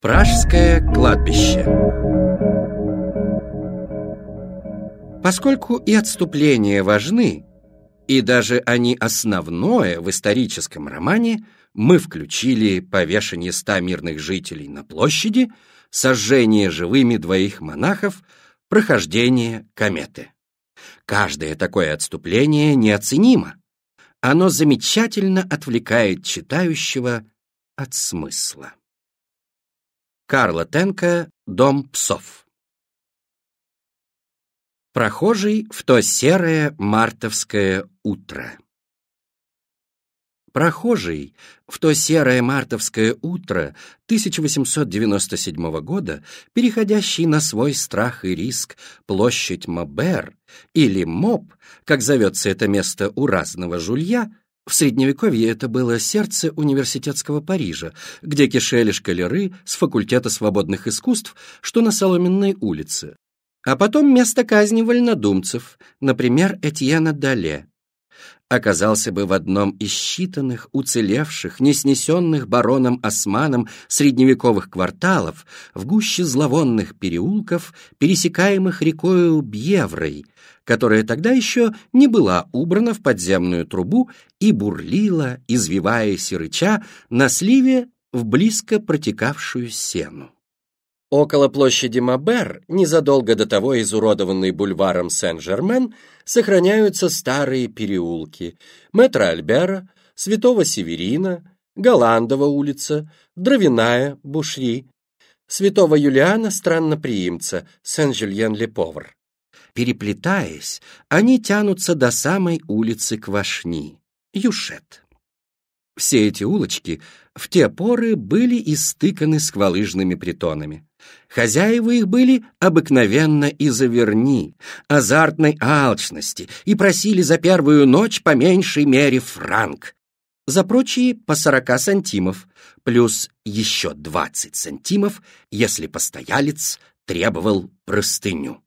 Пражское кладбище Поскольку и отступления важны, и даже они основное в историческом романе, мы включили повешение ста мирных жителей на площади, сожжение живыми двоих монахов, прохождение кометы. Каждое такое отступление неоценимо. Оно замечательно отвлекает читающего от смысла. Карла Тенка «Дом псов». Прохожий в то серое мартовское утро. Прохожий в то серое мартовское утро 1897 года, переходящий на свой страх и риск площадь Мобер или Моб, как зовется это место у разного жулья, в Средневековье это было сердце университетского Парижа, где кишели шкалеры с факультета свободных искусств, что на Соломенной улице. А потом место казни вольнодумцев, например, Этьена Дале. Оказался бы в одном из считанных, уцелевших, не снесенных бароном Османом средневековых кварталов, в гуще зловонных переулков, пересекаемых рекою Бьеврой, которая тогда еще не была убрана в подземную трубу и бурлила, извиваясь и на сливе в близко протекавшую сену. Около площади Мабер, незадолго до того изуродованный бульваром Сен-Жермен, сохраняются старые переулки Метра Альбера, Святого Северина, Голландова улица, Дровяная, Бушри, Святого Юлиана Странноприимца, Сен-Жюльен-Ле-Повр. Переплетаясь, они тянутся до самой улицы Квашни, Юшет. Все эти улочки в те поры были истыканы сквалыжными притонами. Хозяева их были обыкновенно из заверни, азартной алчности и просили за первую ночь по меньшей мере франк, за прочие по сорока сантимов, плюс еще двадцать сантимов, если постоялец требовал простыню.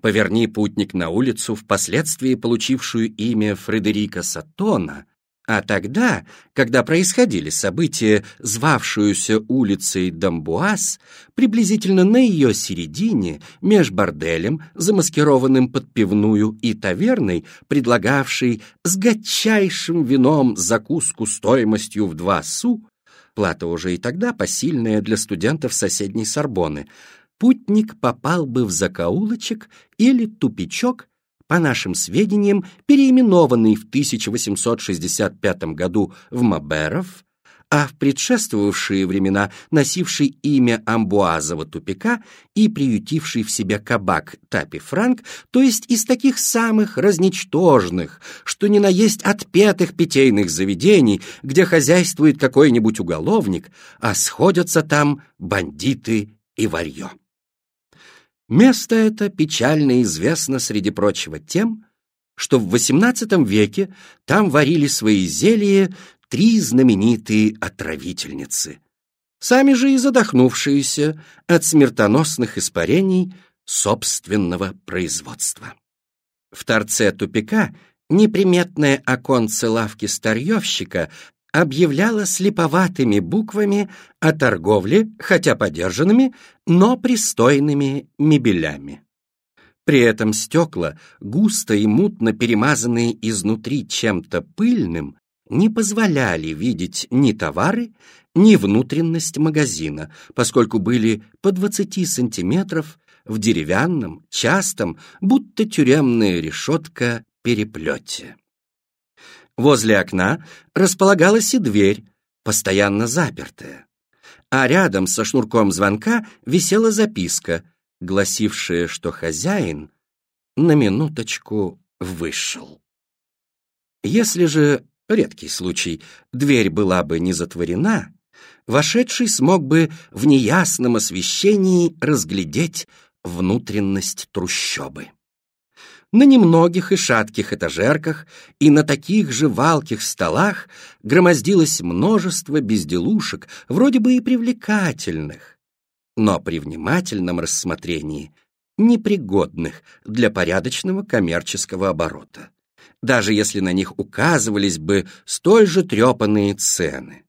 Поверни путник на улицу, впоследствии получившую имя Фредерика Сатона, а тогда, когда происходили события, звавшуюся улицей Дамбуаз, приблизительно на ее середине, меж борделем, замаскированным под пивную, и таверной, предлагавшей с гадчайшим вином закуску стоимостью в два су, плата уже и тогда посильная для студентов соседней Сорбоны, путник попал бы в закоулочек или тупичок, по нашим сведениям, переименованный в 1865 году в Маберов, а в предшествовавшие времена носивший имя Амбуазова тупика и приютивший в себе кабак Тапи Франк, то есть из таких самых разничтожных, что ни на есть отпетых питейных заведений, где хозяйствует какой-нибудь уголовник, а сходятся там бандиты и варьё. Место это печально известно, среди прочего, тем, что в XVIII веке там варили свои зелья три знаменитые отравительницы, сами же и задохнувшиеся от смертоносных испарений собственного производства. В торце тупика неприметное оконце лавки старьевщика объявляла слеповатыми буквами о торговле, хотя подержанными, но пристойными мебелями. При этом стекла, густо и мутно перемазанные изнутри чем-то пыльным, не позволяли видеть ни товары, ни внутренность магазина, поскольку были по 20 сантиметров в деревянном, частом, будто тюремная решетка, переплете. Возле окна располагалась и дверь, постоянно запертая. А рядом со шнурком звонка висела записка, гласившая, что хозяин на минуточку вышел. Если же, редкий случай, дверь была бы не затворена, вошедший смог бы в неясном освещении разглядеть внутренность трущобы. На немногих и шатких этажерках и на таких же валких столах громоздилось множество безделушек, вроде бы и привлекательных, но при внимательном рассмотрении непригодных для порядочного коммерческого оборота, даже если на них указывались бы столь же трепанные цены.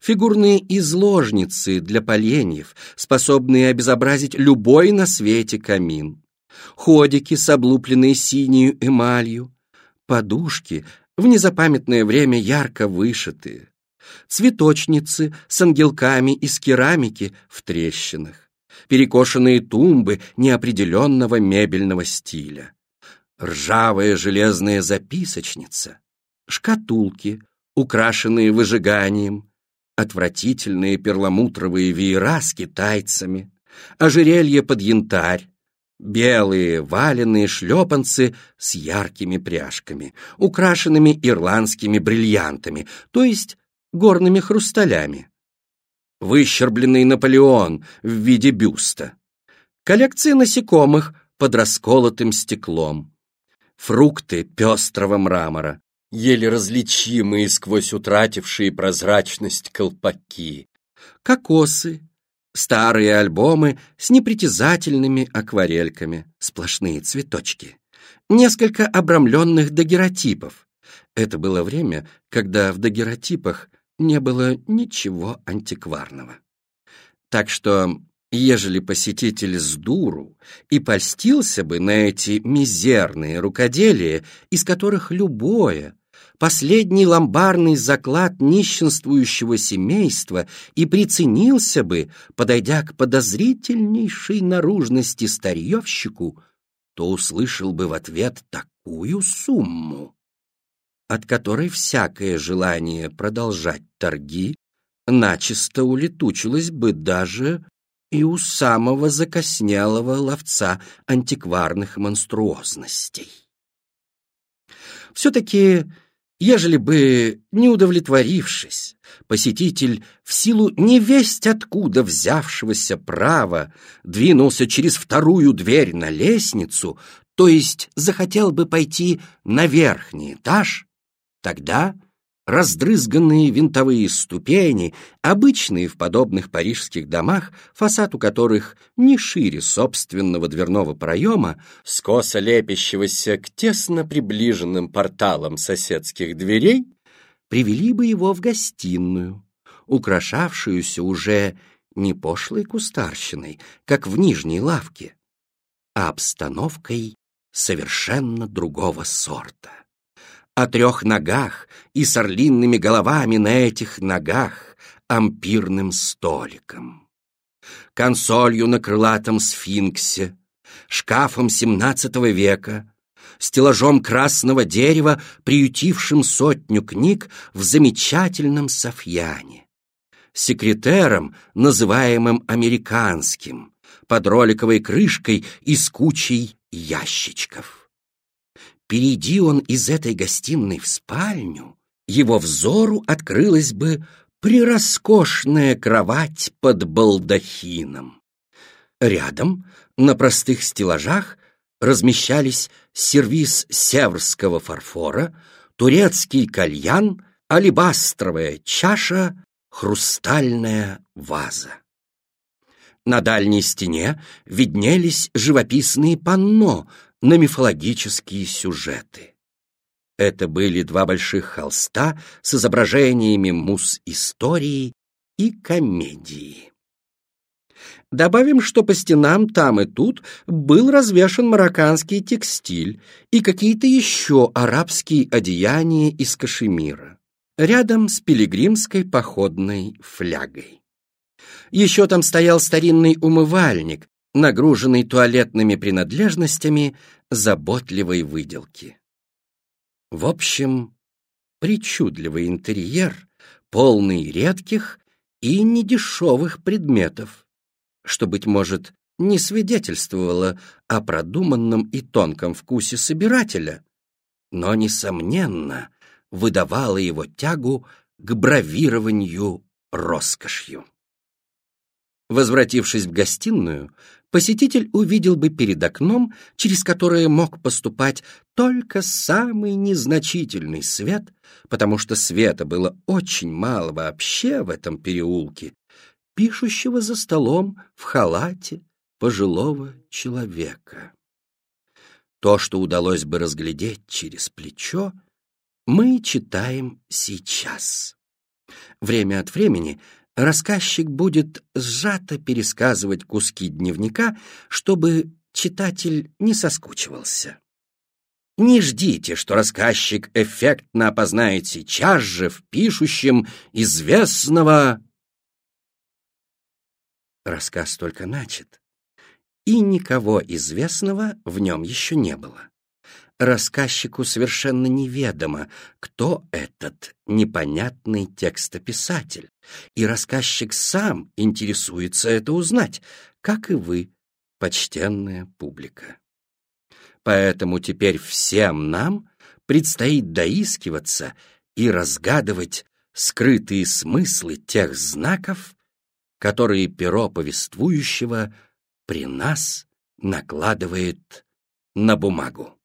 фигурные изложницы для поленьев, способные обезобразить любой на свете камин, ходики с облупленной синюю эмалью, подушки, в незапамятное время ярко вышитые, цветочницы с ангелками из керамики в трещинах, перекошенные тумбы неопределенного мебельного стиля, ржавая железная записочница, шкатулки, украшенные выжиганием, отвратительные перламутровые веера с китайцами, ожерелье под янтарь, белые валенные шлепанцы с яркими пряжками, украшенными ирландскими бриллиантами, то есть горными хрусталями. Выщербленный Наполеон в виде бюста. Коллекции насекомых под расколотым стеклом. Фрукты пестрого мрамора, еле различимые сквозь утратившие прозрачность колпаки. Кокосы, старые альбомы с непритязательными акварельками, сплошные цветочки. Несколько обрамленных дагеротипов. Это было время, когда в дагеротипах не было ничего антикварного. Так что, ежели посетитель с дуру и польстился бы на эти мизерные рукоделия, из которых любое, последний ломбарный заклад нищенствующего семейства и приценился бы, подойдя к подозрительнейшей наружности старьевщику, то услышал бы в ответ такую сумму, от которой всякое желание продолжать торги начисто улетучилось бы даже и у самого закоснелого ловца антикварных монструозностей. Все-таки Ежели бы, не удовлетворившись, посетитель в силу невесть откуда взявшегося права двинулся через вторую дверь на лестницу, то есть захотел бы пойти на верхний этаж, тогда раздрызганные винтовые ступени, обычные в подобных парижских домах, фасад у которых не шире собственного дверного проема, скосо лепящегося к тесно приближенным порталам соседских дверей, привели бы его в гостиную, украшавшуюся уже не пошлой кустарщиной, как в нижней лавке, а обстановкой совершенно другого сорта о трех ногах и с орлинными головами на этих ногах ампирным столиком, консолью на крылатом сфинксе, шкафом XVII века, стеллажом красного дерева, приютившим сотню книг в замечательном софьяне, секретером, называемым американским, под роликовой крышкой и с кучей ящичков. Перейди он из этой гостиной в спальню, его взору открылась бы прироскошная кровать под балдахином. Рядом, на простых стеллажах, размещались сервиз северского фарфора, турецкий кальян, алебастровая чаша, хрустальная ваза. На дальней стене виднелись живописные панно на мифологические сюжеты. Это были два больших холста с изображениями мус истории и комедии. Добавим, что по стенам там и тут был развешан марокканский текстиль и какие-то еще арабские одеяния из кашемира, рядом с пилигримской походной флягой. Еще там стоял старинный умывальник, нагруженный туалетными принадлежностями заботливой выделки. В общем, причудливый интерьер, полный редких и недешевых предметов, что, быть может, не свидетельствовало о продуманном и тонком вкусе собирателя, но, несомненно, выдавало его тягу к бравированию роскошью. Возвратившись в гостиную, посетитель увидел бы перед окном, через которое мог поступать только самый незначительный свет, потому что света было очень мало вообще в этом переулке, пишущего за столом в халате пожилого человека. То, что удалось бы разглядеть через плечо, мы читаем сейчас. Время от времени рассказчик будет сжато пересказывать куски дневника, чтобы читатель не соскучивался. Не ждите, что рассказчик эффектно опознает сейчас же в пишущем известного... Рассказ только начат, и никого известного в нем еще не было. Рассказчику совершенно неведомо, кто этот непонятный текстописатель, и рассказчик сам интересуется это узнать, как и вы, почтенная публика. Поэтому теперь всем нам предстоит доискиваться и разгадывать скрытые смыслы тех знаков, которые перо повествующего при нас накладывает на бумагу.